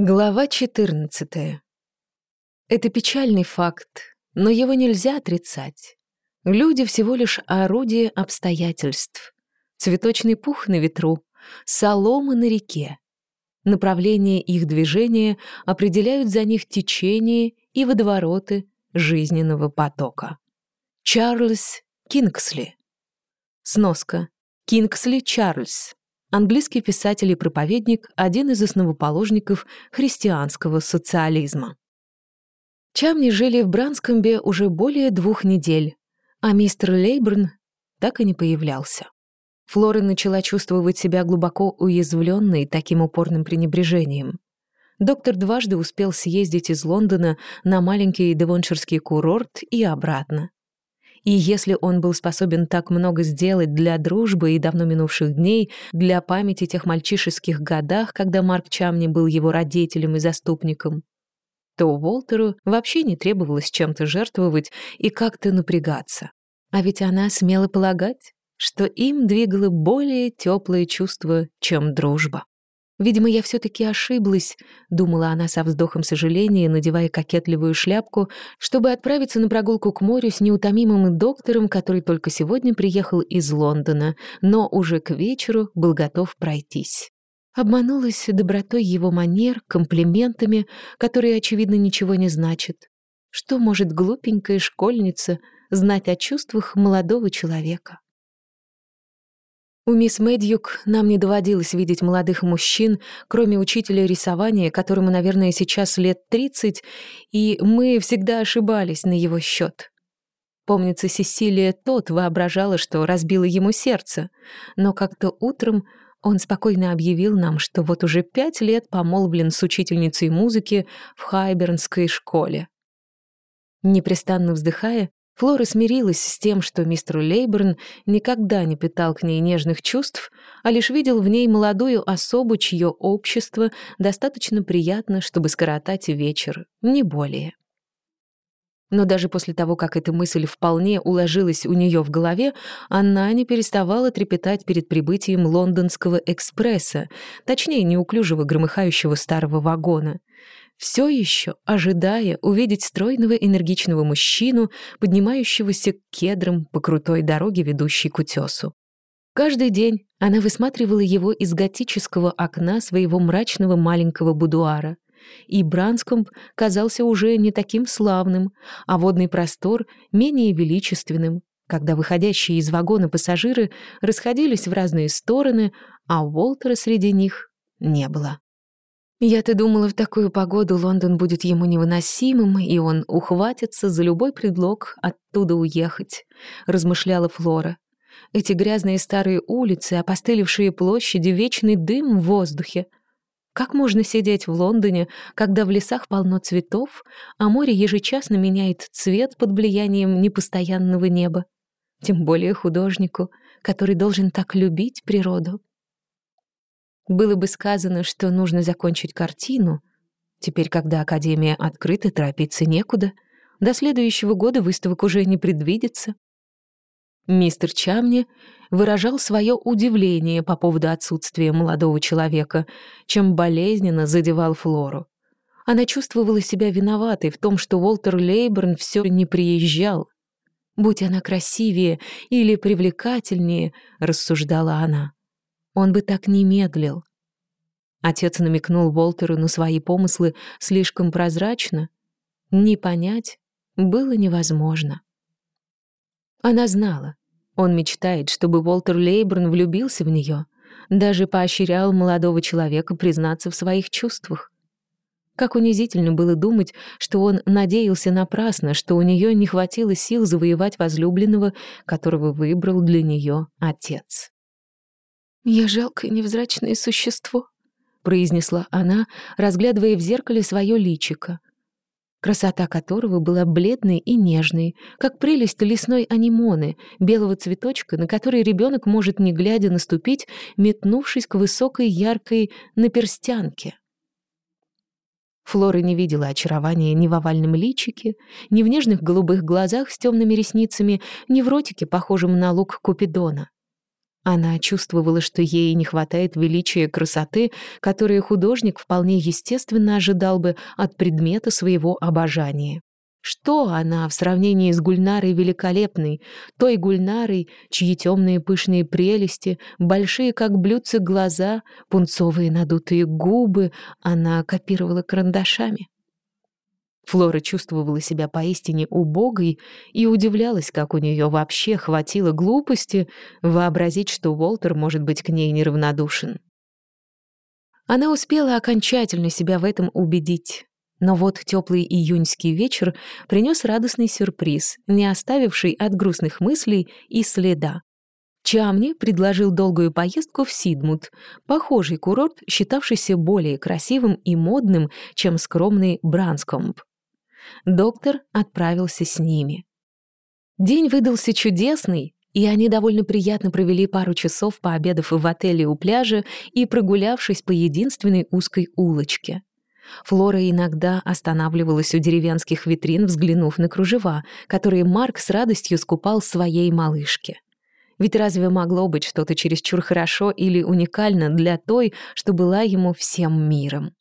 Глава 14. Это печальный факт, но его нельзя отрицать. Люди всего лишь орудие обстоятельств. Цветочный пух на ветру, солома на реке. Направление их движения определяют за них течение и водовороты жизненного потока. Чарльз Кингсли. Сноска. Кингсли Чарльз английский писатель и проповедник, один из основоположников христианского социализма. Чамни жили в Бранскомбе уже более двух недель, а мистер Лейберн так и не появлялся. Флора начала чувствовать себя глубоко уязвленной таким упорным пренебрежением. Доктор дважды успел съездить из Лондона на маленький девонширский курорт и обратно. И если он был способен так много сделать для дружбы и давно минувших дней, для памяти тех мальчишеских годах, когда Марк Чамни был его родителем и заступником, то Уолтеру вообще не требовалось чем-то жертвовать и как-то напрягаться. А ведь она смела полагать, что им двигало более теплое чувство, чем дружба. Видимо, я все-таки ошиблась, думала она со вздохом сожаления, надевая кокетливую шляпку, чтобы отправиться на прогулку к морю с неутомимым доктором, который только сегодня приехал из Лондона, но уже к вечеру был готов пройтись. Обманулась добротой его манер, комплиментами, которые, очевидно, ничего не значат. Что может глупенькая школьница знать о чувствах молодого человека? У мисс Мэдьюк нам не доводилось видеть молодых мужчин, кроме учителя рисования, которому, наверное, сейчас лет 30, и мы всегда ошибались на его счет. Помнится, Сесилия тот воображала, что разбила ему сердце, но как-то утром он спокойно объявил нам, что вот уже пять лет помолвлен с учительницей музыки в Хайбернской школе. Непрестанно вздыхая, Флора смирилась с тем, что мистер Лейберн никогда не питал к ней нежных чувств, а лишь видел в ней молодую особу, чье общество достаточно приятно, чтобы скоротать вечер, не более. Но даже после того, как эта мысль вполне уложилась у нее в голове, она не переставала трепетать перед прибытием лондонского экспресса, точнее, неуклюжего громыхающего старого вагона все еще ожидая увидеть стройного энергичного мужчину, поднимающегося к кедрам по крутой дороге, ведущей к утесу. Каждый день она высматривала его из готического окна своего мрачного маленького будуара. И Бранскомп казался уже не таким славным, а водный простор менее величественным, когда выходящие из вагона пассажиры расходились в разные стороны, а Уолтера среди них не было. Я-то думала, в такую погоду Лондон будет ему невыносимым, и он ухватится за любой предлог оттуда уехать, размышляла Флора. Эти грязные старые улицы, опостылевшие площади, вечный дым в воздухе. Как можно сидеть в Лондоне, когда в лесах полно цветов, а море ежечасно меняет цвет под влиянием непостоянного неба? Тем более художнику, который должен так любить природу. Было бы сказано, что нужно закончить картину. Теперь, когда Академия открыта, торопиться некуда. До следующего года выставок уже не предвидится. Мистер Чамни выражал свое удивление по поводу отсутствия молодого человека, чем болезненно задевал Флору. Она чувствовала себя виноватой в том, что Уолтер Лейберн все не приезжал. «Будь она красивее или привлекательнее», — рассуждала она, — «он бы так не медлил. Отец намекнул Волтеру на свои помыслы слишком прозрачно. Не понять было невозможно. Она знала. Он мечтает, чтобы Волтер Лейберн влюбился в нее, даже поощрял молодого человека признаться в своих чувствах. Как унизительно было думать, что он надеялся напрасно, что у нее не хватило сил завоевать возлюбленного, которого выбрал для нее отец. «Я жалкое невзрачное существо», произнесла она, разглядывая в зеркале свое личико, красота которого была бледной и нежной, как прелесть лесной анимоны, белого цветочка, на который ребенок может, не глядя, наступить, метнувшись к высокой яркой наперстянке. Флора не видела очарования ни в овальном личике, ни в нежных голубых глазах с темными ресницами, ни в ротике, похожем на лук Купидона. Она чувствовала, что ей не хватает величия красоты, которое художник вполне естественно ожидал бы от предмета своего обожания. Что она в сравнении с Гульнарой великолепной, той Гульнарой, чьи темные пышные прелести, большие как блюдцы глаза, пунцовые надутые губы она копировала карандашами? Флора чувствовала себя поистине убогой и удивлялась, как у нее вообще хватило глупости вообразить, что Уолтер может быть к ней неравнодушен. Она успела окончательно себя в этом убедить. Но вот теплый июньский вечер принес радостный сюрприз, не оставивший от грустных мыслей и следа. Чамни предложил долгую поездку в Сидмут, похожий курорт, считавшийся более красивым и модным, чем скромный Бранскомб. Доктор отправился с ними. День выдался чудесный, и они довольно приятно провели пару часов, пообедав в отеле у пляжа и прогулявшись по единственной узкой улочке. Флора иногда останавливалась у деревенских витрин, взглянув на кружева, которые Марк с радостью скупал своей малышке. Ведь разве могло быть что-то чересчур хорошо или уникально для той, что была ему всем миром?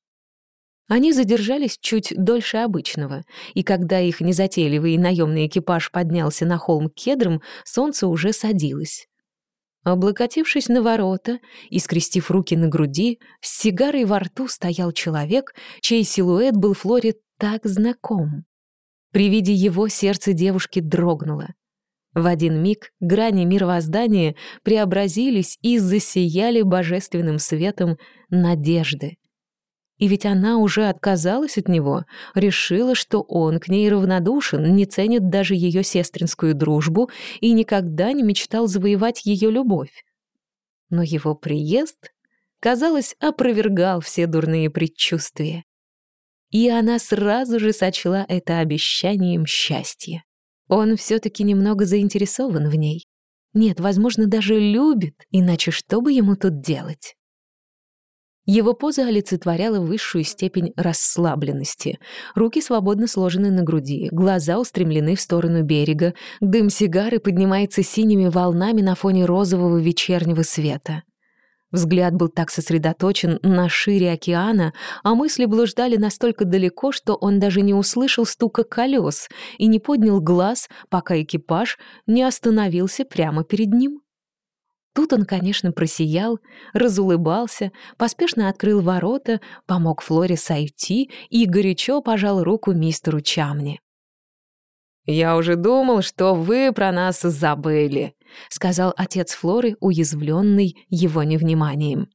Они задержались чуть дольше обычного, и когда их незатейливый наемный экипаж поднялся на холм кедром, солнце уже садилось. Облокотившись на ворота и скрестив руки на груди, с сигарой во рту стоял человек, чей силуэт был Флоре так знаком. При виде его сердце девушки дрогнуло. В один миг грани мировоздания преобразились и засияли божественным светом надежды. И ведь она уже отказалась от него, решила, что он к ней равнодушен, не ценит даже ее сестринскую дружбу и никогда не мечтал завоевать ее любовь. Но его приезд, казалось, опровергал все дурные предчувствия. И она сразу же сочла это обещанием счастья. Он все-таки немного заинтересован в ней. Нет, возможно, даже любит, иначе что бы ему тут делать? Его поза олицетворяла высшую степень расслабленности. Руки свободно сложены на груди, глаза устремлены в сторону берега, дым сигары поднимается синими волнами на фоне розового вечернего света. Взгляд был так сосредоточен на шире океана, а мысли блуждали настолько далеко, что он даже не услышал стука колес и не поднял глаз, пока экипаж не остановился прямо перед ним. Тут он, конечно, просиял, разулыбался, поспешно открыл ворота, помог Флоре сойти и горячо пожал руку мистеру Чамни. «Я уже думал, что вы про нас забыли», — сказал отец Флоры, уязвленный его невниманием.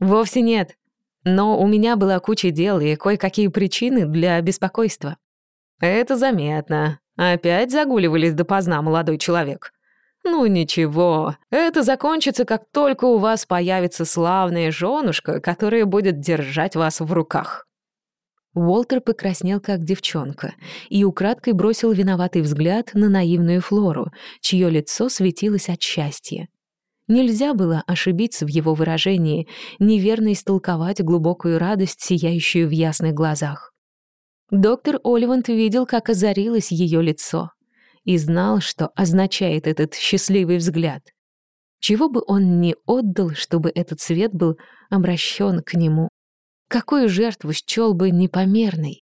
«Вовсе нет, но у меня была куча дел и кое-какие причины для беспокойства». «Это заметно. Опять загуливались допоздна, молодой человек», «Ну ничего, это закончится, как только у вас появится славная женушка, которая будет держать вас в руках». Уолтер покраснел, как девчонка, и украдкой бросил виноватый взгляд на наивную Флору, чье лицо светилось от счастья. Нельзя было ошибиться в его выражении, неверно истолковать глубокую радость, сияющую в ясных глазах. Доктор Оливант видел, как озарилось ее лицо и знал, что означает этот счастливый взгляд. Чего бы он ни отдал, чтобы этот свет был обращен к нему. Какую жертву счел бы непомерной?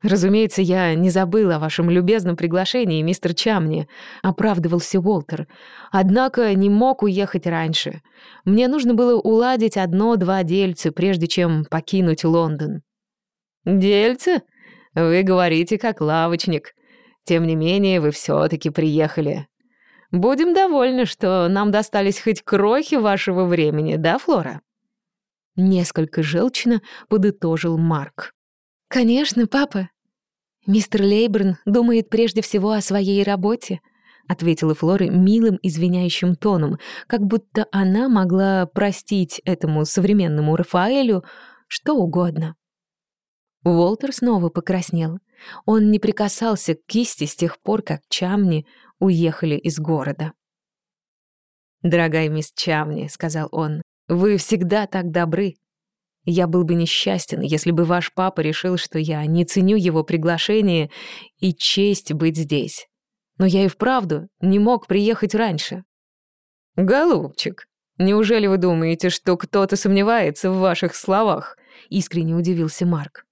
«Разумеется, я не забыл о вашем любезном приглашении, мистер Чамни», — оправдывался Уолтер. «Однако не мог уехать раньше. Мне нужно было уладить одно-два дельцы, прежде чем покинуть Лондон». «Дельцы? Вы говорите как лавочник», тем не менее, вы все-таки приехали. Будем довольны, что нам достались хоть крохи вашего времени, да, Флора?» Несколько желчно подытожил Марк. «Конечно, папа. Мистер Лейберн думает прежде всего о своей работе», ответила Флора милым извиняющим тоном, как будто она могла простить этому современному Рафаэлю что угодно. Уолтер снова покраснел. Он не прикасался к кисти с тех пор, как Чамни уехали из города. «Дорогая мисс Чамни», — сказал он, — «вы всегда так добры. Я был бы несчастен, если бы ваш папа решил, что я не ценю его приглашение и честь быть здесь. Но я и вправду не мог приехать раньше». «Голубчик, неужели вы думаете, что кто-то сомневается в ваших словах?» — искренне удивился Марк.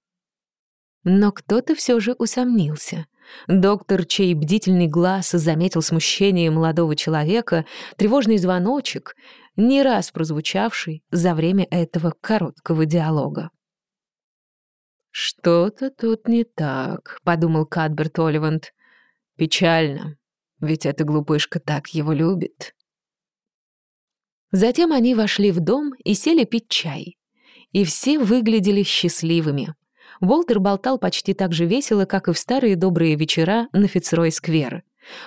Но кто-то все же усомнился. Доктор, чей бдительный глаз заметил смущение молодого человека, тревожный звоночек, не раз прозвучавший за время этого короткого диалога. «Что-то тут не так», — подумал Кадберт Оливанд. «Печально, ведь эта глупышка так его любит». Затем они вошли в дом и сели пить чай. И все выглядели счастливыми. Волтер болтал почти так же весело, как и в старые добрые вечера на Фицрой-сквер.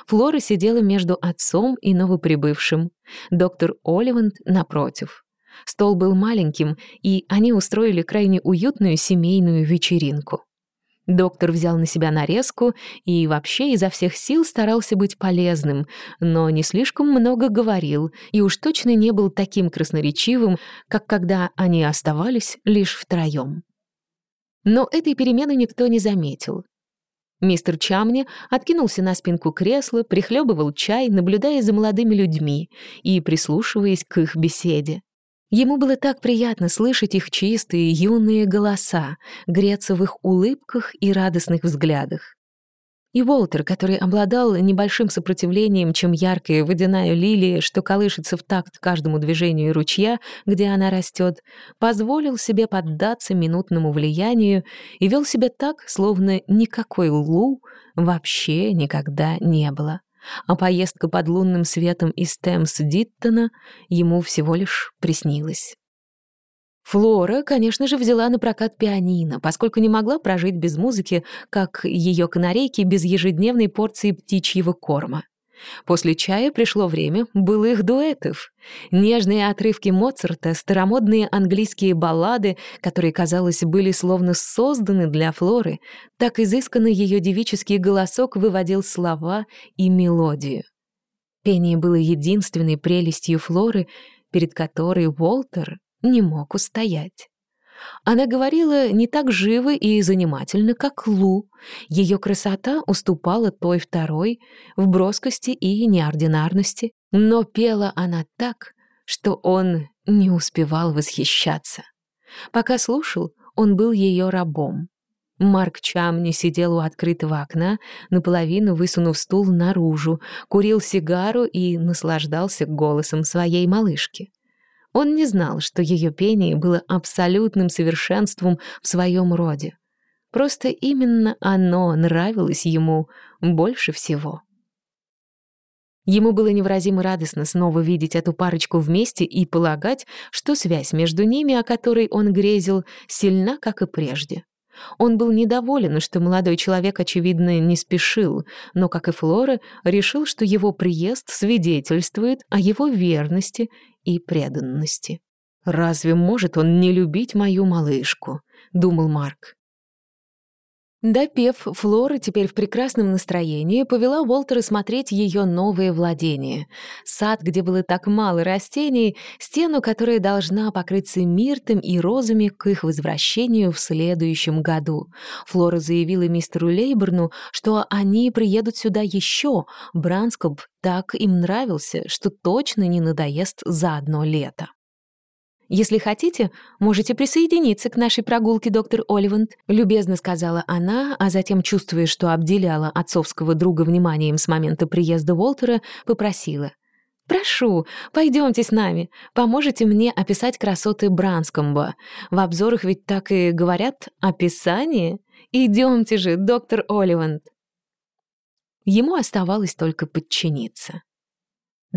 Флора сидела между отцом и новоприбывшим. Доктор Оливанд напротив. Стол был маленьким, и они устроили крайне уютную семейную вечеринку. Доктор взял на себя нарезку и вообще изо всех сил старался быть полезным, но не слишком много говорил и уж точно не был таким красноречивым, как когда они оставались лишь втроем. Но этой перемены никто не заметил. Мистер Чамни откинулся на спинку кресла, прихлебывал чай, наблюдая за молодыми людьми и прислушиваясь к их беседе. Ему было так приятно слышать их чистые, юные голоса, греться в их улыбках и радостных взглядах. И Уолтер, который обладал небольшим сопротивлением, чем яркая водяная лилия, что колышется в такт каждому движению ручья, где она растет, позволил себе поддаться минутному влиянию и вел себя так, словно никакой Лу вообще никогда не было. А поездка под лунным светом из Темс-Диттона ему всего лишь приснилась. Флора, конечно же, взяла на прокат пианино, поскольку не могла прожить без музыки, как ее канарейки без ежедневной порции птичьего корма. После чая пришло время былых дуэтов. Нежные отрывки Моцарта, старомодные английские баллады, которые, казалось, были словно созданы для Флоры, так изысканный ее девический голосок выводил слова и мелодию. Пение было единственной прелестью Флоры, перед которой Уолтер не мог устоять. Она говорила не так живо и занимательно, как Лу. Ее красота уступала той второй в броскости и неординарности, но пела она так, что он не успевал восхищаться. Пока слушал, он был ее рабом. Марк Чамни сидел у открытого окна, наполовину высунув стул наружу, курил сигару и наслаждался голосом своей малышки. Он не знал, что ее пение было абсолютным совершенством в своем роде. Просто именно оно нравилось ему больше всего. Ему было невыразимо радостно снова видеть эту парочку вместе и полагать, что связь между ними, о которой он грезил, сильна, как и прежде. Он был недоволен, что молодой человек, очевидно, не спешил, но, как и Флора, решил, что его приезд свидетельствует о его верности и преданности. «Разве может он не любить мою малышку?» — думал Марк. Допев, Флора теперь в прекрасном настроении повела Уолтера смотреть ее новые владения. Сад, где было так мало растений, стену, которая должна покрыться миртом и розами к их возвращению в следующем году. Флора заявила мистеру Лейберну, что они приедут сюда еще. Бранскоп так им нравился, что точно не надоест за одно лето. «Если хотите, можете присоединиться к нашей прогулке, доктор Оливанд», любезно сказала она, а затем, чувствуя, что обделяла отцовского друга вниманием с момента приезда Уолтера, попросила. «Прошу, пойдемте с нами. Поможете мне описать красоты Бранскомба. В обзорах ведь так и говорят «описание». Идемте же, доктор Оливанд». Ему оставалось только подчиниться.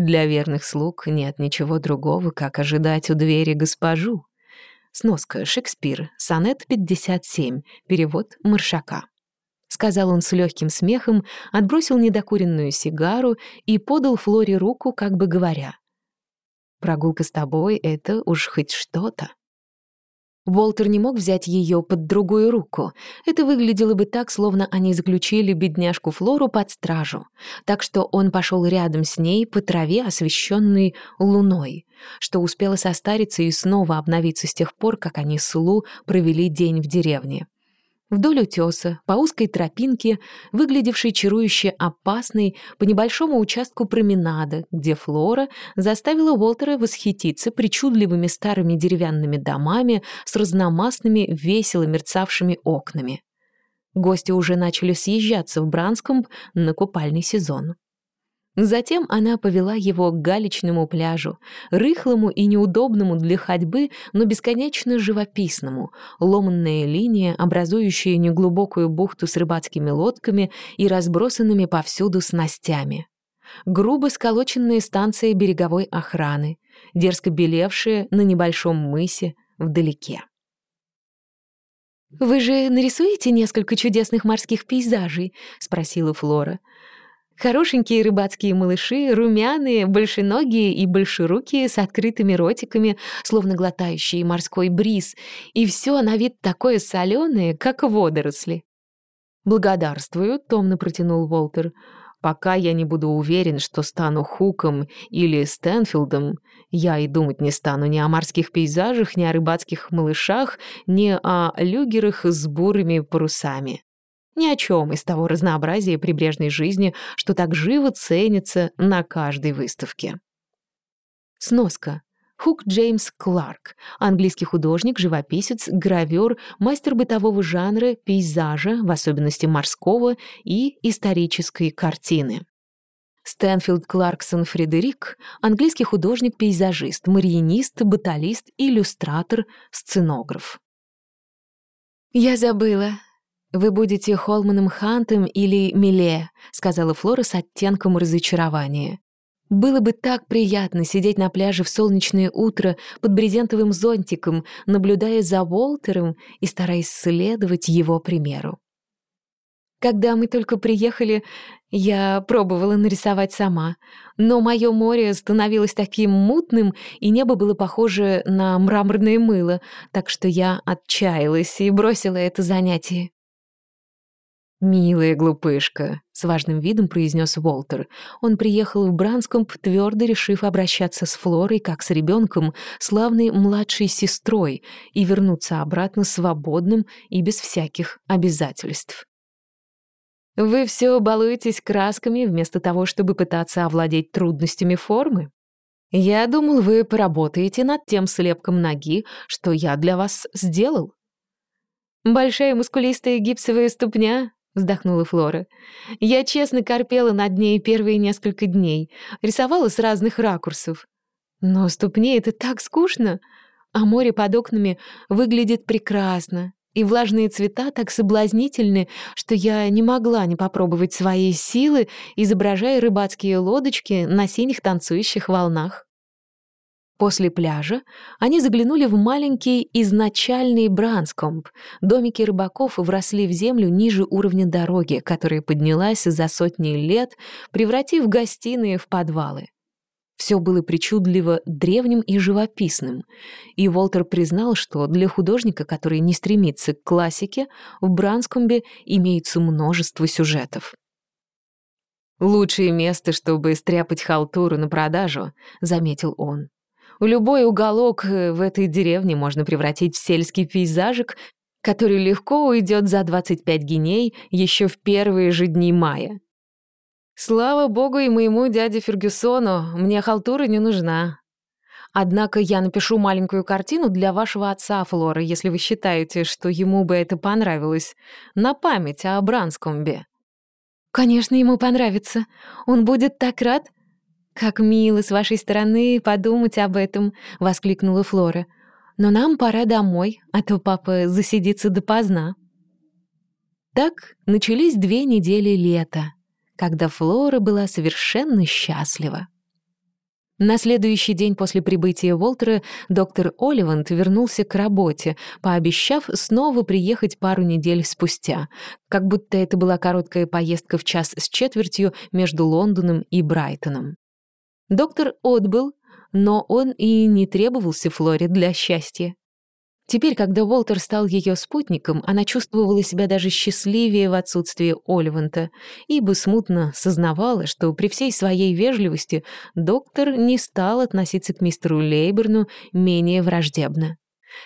Для верных слуг нет ничего другого, как ожидать у двери госпожу. Сноска Шекспир, сонет 57, перевод Маршака. Сказал он с легким смехом, отбросил недокуренную сигару и подал Флоре руку, как бы говоря. «Прогулка с тобой — это уж хоть что-то». Волтер не мог взять ее под другую руку. Это выглядело бы так, словно они заключили бедняжку Флору под стражу. Так что он пошел рядом с ней по траве, освещенной луной, что успела состариться и снова обновиться с тех пор, как они с Лу провели день в деревне. Вдоль утеса, по узкой тропинке, выглядевшей чарующе опасной, по небольшому участку променада, где Флора заставила Уолтера восхититься причудливыми старыми деревянными домами с разномастными, весело мерцавшими окнами. Гости уже начали съезжаться в Бранскомб на купальный сезон. Затем она повела его к галечному пляжу, рыхлому и неудобному для ходьбы, но бесконечно живописному, ломанная линия, образующая неглубокую бухту с рыбацкими лодками и разбросанными повсюду снастями. Грубо сколоченные станции береговой охраны, дерзко белевшие на небольшом мысе вдалеке. «Вы же нарисуете несколько чудесных морских пейзажей?» — спросила Флора. Хорошенькие рыбацкие малыши, румяные, большеногие и большерукие, с открытыми ротиками, словно глотающие морской бриз, и все на вид такое соленое, как водоросли. «Благодарствую», — томно протянул Волтер. «Пока я не буду уверен, что стану Хуком или Стэнфилдом, я и думать не стану ни о морских пейзажах, ни о рыбацких малышах, ни о люгерах с бурыми парусами. Ни о чем из того разнообразия прибрежной жизни, что так живо ценится на каждой выставке. Сноска. Хук Джеймс Кларк, английский художник, живописец, гравер, мастер бытового жанра, пейзажа, в особенности морского, и исторической картины. Стэнфилд Кларксон Фредерик, английский художник-пейзажист, марионист, баталист, иллюстратор, сценограф. «Я забыла», «Вы будете Холманом Хантом или Миле», — сказала Флора с оттенком разочарования. Было бы так приятно сидеть на пляже в солнечное утро под брезентовым зонтиком, наблюдая за Волтером и стараясь следовать его примеру. Когда мы только приехали, я пробовала нарисовать сама, но мое море становилось таким мутным, и небо было похоже на мраморное мыло, так что я отчаялась и бросила это занятие. «Милая глупышка», — с важным видом произнес Уолтер. Он приехал в Бранскомп, твердо решив обращаться с Флорой как с ребенком, славной младшей сестрой, и вернуться обратно свободным и без всяких обязательств. «Вы все балуетесь красками вместо того, чтобы пытаться овладеть трудностями формы? Я думал, вы поработаете над тем слепком ноги, что я для вас сделал». Большая мускулистая гипсовая ступня, — вздохнула Флора. «Я честно корпела над ней первые несколько дней, рисовала с разных ракурсов. Но ступни — это так скучно, а море под окнами выглядит прекрасно, и влажные цвета так соблазнительны, что я не могла не попробовать свои силы, изображая рыбацкие лодочки на синих танцующих волнах. После пляжа они заглянули в маленький изначальный Бранскомп. Домики рыбаков вросли в землю ниже уровня дороги, которая поднялась за сотни лет, превратив гостиные в подвалы. Все было причудливо древним и живописным, и Волтер признал, что для художника, который не стремится к классике, в Бранскомбе имеется множество сюжетов. «Лучшее место, чтобы стряпать халтуру на продажу», — заметил он. Любой уголок э, в этой деревне можно превратить в сельский пейзажик, который легко уйдет за 25 геней еще в первые же дни мая. Слава богу и моему дяде Фергюсону, мне халтура не нужна. Однако я напишу маленькую картину для вашего отца, Флора, если вы считаете, что ему бы это понравилось, на память о Бранскомбе. Конечно, ему понравится. Он будет так рад. «Как мило с вашей стороны подумать об этом!» — воскликнула Флора. «Но нам пора домой, а то папа засидится допоздна». Так начались две недели лета, когда Флора была совершенно счастлива. На следующий день после прибытия Волтера доктор Оливант вернулся к работе, пообещав снова приехать пару недель спустя, как будто это была короткая поездка в час с четвертью между Лондоном и Брайтоном. Доктор отбыл, но он и не требовался Флоре для счастья. Теперь, когда Уолтер стал ее спутником, она чувствовала себя даже счастливее в отсутствии Оливанта, ибо смутно сознавала, что при всей своей вежливости доктор не стал относиться к мистеру Лейберну менее враждебно.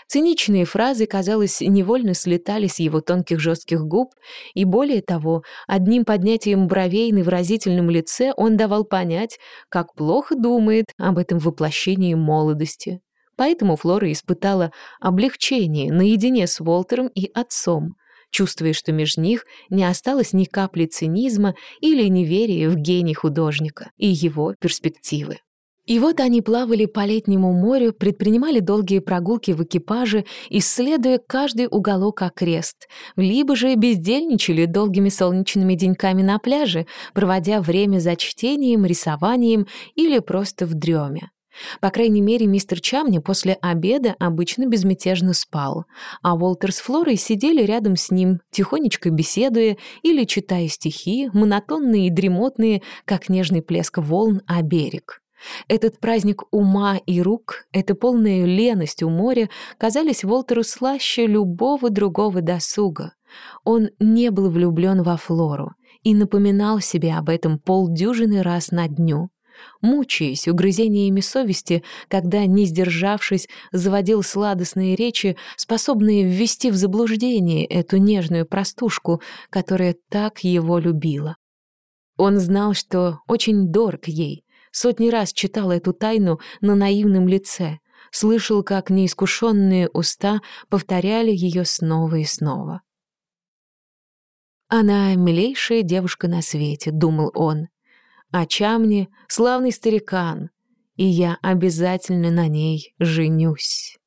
Циничные фразы, казалось, невольно слетали с его тонких жестких губ, и более того, одним поднятием бровей на выразительном лице он давал понять, как плохо думает об этом воплощении молодости. Поэтому Флора испытала облегчение наедине с Волтером и отцом, чувствуя, что между них не осталось ни капли цинизма или неверия в гений художника и его перспективы. И вот они плавали по летнему морю, предпринимали долгие прогулки в экипаже, исследуя каждый уголок окрест, либо же бездельничали долгими солнечными деньками на пляже, проводя время за чтением, рисованием или просто в дреме. По крайней мере, мистер Чамни после обеда обычно безмятежно спал, а Уолтер с Флорой сидели рядом с ним, тихонечко беседуя или читая стихи, монотонные и дремотные, как нежный плеск волн о берег. Этот праздник ума и рук, эта полная леность у моря казались Волтеру слаще любого другого досуга. Он не был влюблен во Флору и напоминал себе об этом полдюжины раз на дню. Мучаясь угрызениями совести, когда, не сдержавшись, заводил сладостные речи, способные ввести в заблуждение эту нежную простушку, которая так его любила. Он знал, что очень дорог ей, Сотни раз читал эту тайну на наивном лице, слышал, как неискушенные уста повторяли ее снова и снова. «Она милейшая девушка на свете», — думал он. «А Чамни — славный старикан, и я обязательно на ней женюсь».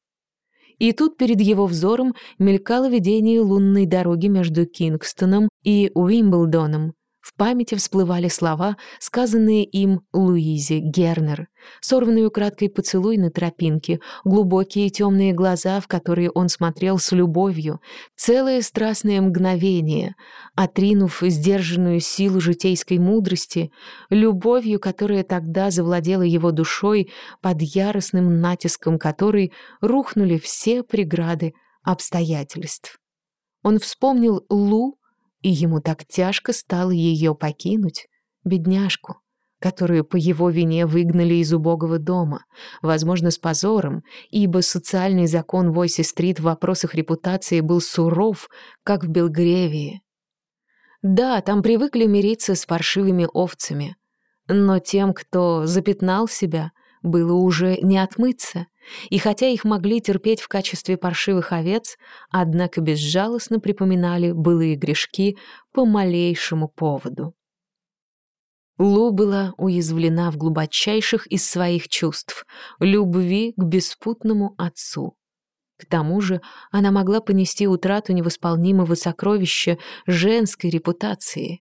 И тут перед его взором мелькало видение лунной дороги между Кингстоном и Уимблдоном, в памяти всплывали слова, сказанные им Луизе Гернер, сорванный украдкой поцелуй на тропинке, глубокие темные глаза, в которые он смотрел с любовью, целое страстное мгновение, отринув сдержанную силу житейской мудрости, любовью, которая тогда завладела его душой, под яростным натиском которой рухнули все преграды обстоятельств. Он вспомнил Лу, и ему так тяжко стало ее покинуть, бедняжку, которую по его вине выгнали из убогого дома, возможно, с позором, ибо социальный закон Войси-стрит в вопросах репутации был суров, как в Белгревии. Да, там привыкли мириться с паршивыми овцами, но тем, кто запятнал себя, было уже не отмыться — и хотя их могли терпеть в качестве паршивых овец, однако безжалостно припоминали былые грешки по малейшему поводу. Лу была уязвлена в глубочайших из своих чувств — любви к беспутному отцу. К тому же она могла понести утрату невосполнимого сокровища женской репутации.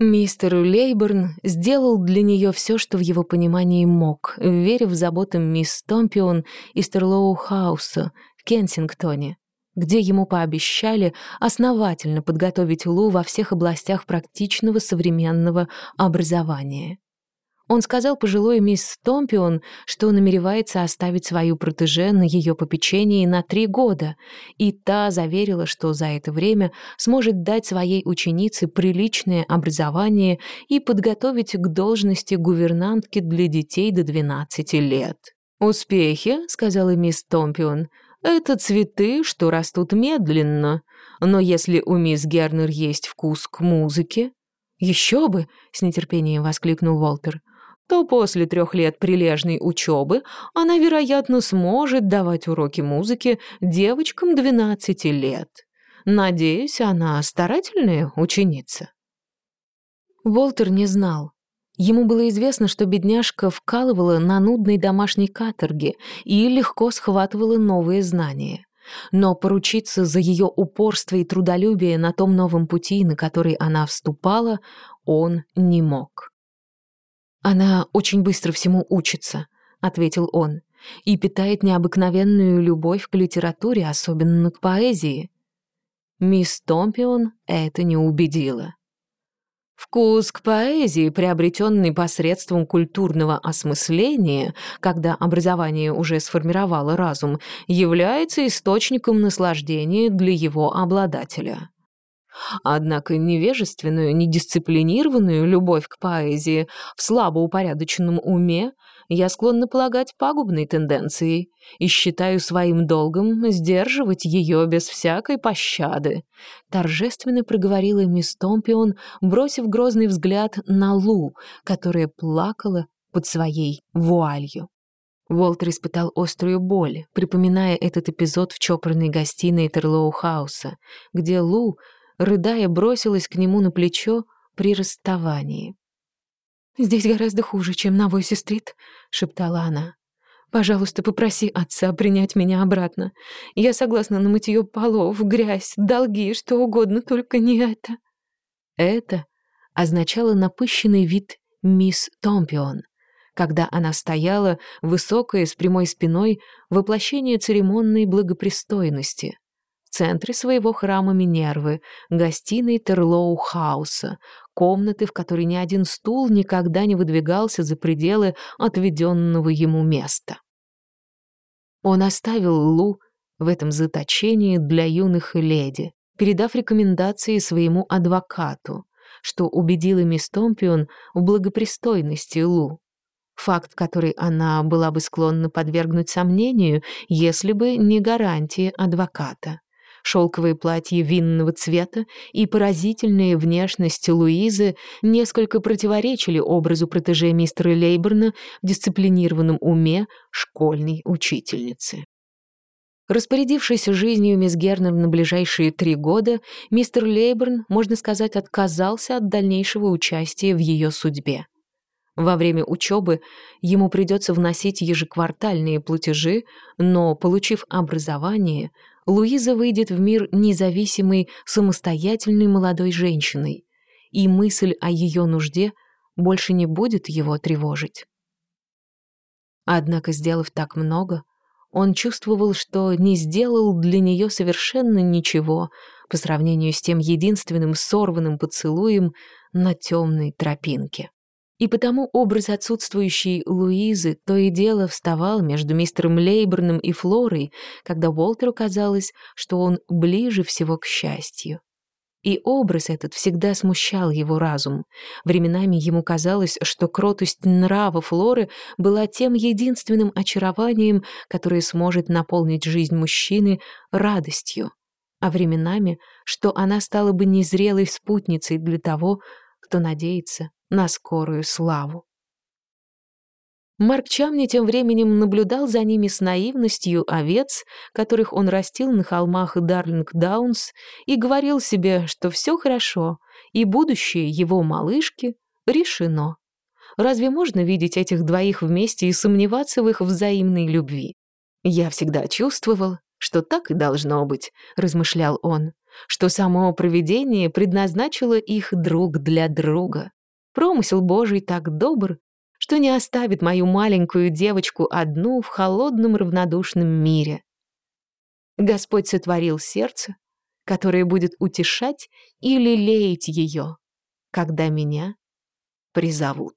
Мистер Лейберн сделал для нее все, что в его понимании мог, верив в заботы мисс Томпион из Терлоу-хауса в Кенсингтоне, где ему пообещали основательно подготовить Лу во всех областях практичного современного образования. Он сказал пожилой мисс Томпион, что намеревается оставить свою протеже на ее попечении на три года, и та заверила, что за это время сможет дать своей ученице приличное образование и подготовить к должности гувернантки для детей до 12 лет. «Успехи», — сказала мисс Томпион, — «это цветы, что растут медленно, но если у мисс Гернер есть вкус к музыке...» «Еще бы!» — с нетерпением воскликнул Уолтер — то после трех лет прилежной учебы она, вероятно, сможет давать уроки музыки девочкам 12 лет. Надеюсь, она старательная ученица. Волтер не знал. Ему было известно, что бедняжка вкалывала на нудной домашней каторге и легко схватывала новые знания. Но поручиться за ее упорство и трудолюбие на том новом пути, на который она вступала, он не мог. «Она очень быстро всему учится», — ответил он, «и питает необыкновенную любовь к литературе, особенно к поэзии». Мисс Томпион это не убедила. Вкус к поэзии, приобретенный посредством культурного осмысления, когда образование уже сформировало разум, является источником наслаждения для его обладателя. Однако невежественную, недисциплинированную любовь к поэзии в слабо упорядоченном уме я склонна полагать пагубной тенденцией и считаю своим долгом сдерживать ее без всякой пощады», — торжественно проговорила мисс Томпион, бросив грозный взгляд на Лу, которая плакала под своей вуалью. Уолтер испытал острую боль, припоминая этот эпизод в чопорной гостиной Терлоу-хауса, где Лу, рыдая, бросилась к нему на плечо при расставании. «Здесь гораздо хуже, чем на Войси-стрит», — шептала она. «Пожалуйста, попроси отца принять меня обратно. Я согласна на мытье полов, грязь, долги, что угодно, только не это». Это означало напыщенный вид мисс Томпион, когда она стояла, высокая, с прямой спиной, воплощение церемонной благопристойности. в центре своего храма Минервы, гостиной Терлоу-хауса, комнаты, в которой ни один стул никогда не выдвигался за пределы отведенного ему места. Он оставил Лу в этом заточении для юных леди, передав рекомендации своему адвокату, что убедило мисс Томпион в благопристойности Лу. Факт, который она была бы склонна подвергнуть сомнению, если бы не гарантии адвоката. Шелковые платья винного цвета и поразительная внешность Луизы несколько противоречили образу протеже мистера Лейберна в дисциплинированном уме школьной учительницы. Распорядившись жизнью мисс Гернер на ближайшие три года, мистер Лейберн, можно сказать, отказался от дальнейшего участия в ее судьбе. Во время учебы ему придется вносить ежеквартальные платежи, но, получив образование, Луиза выйдет в мир независимой, самостоятельной молодой женщиной, и мысль о ее нужде больше не будет его тревожить. Однако, сделав так много, он чувствовал, что не сделал для нее совершенно ничего по сравнению с тем единственным сорванным поцелуем на темной тропинке. И потому образ отсутствующей Луизы то и дело вставал между мистером Лейберном и Флорой, когда Уолтеру казалось, что он ближе всего к счастью. И образ этот всегда смущал его разум. Временами ему казалось, что кротость нрава Флоры была тем единственным очарованием, которое сможет наполнить жизнь мужчины радостью, а временами, что она стала бы незрелой спутницей для того, кто надеется на скорую славу. Марк Чамни тем временем наблюдал за ними с наивностью овец, которых он растил на холмах Дарлинг-Даунс, и говорил себе, что все хорошо, и будущее его малышки решено. Разве можно видеть этих двоих вместе и сомневаться в их взаимной любви? «Я всегда чувствовал, что так и должно быть», — размышлял он, «что само провидение предназначило их друг для друга». Промысел Божий так добр, что не оставит мою маленькую девочку одну в холодном равнодушном мире. Господь сотворил сердце, которое будет утешать и лелеять ее, когда меня призовут.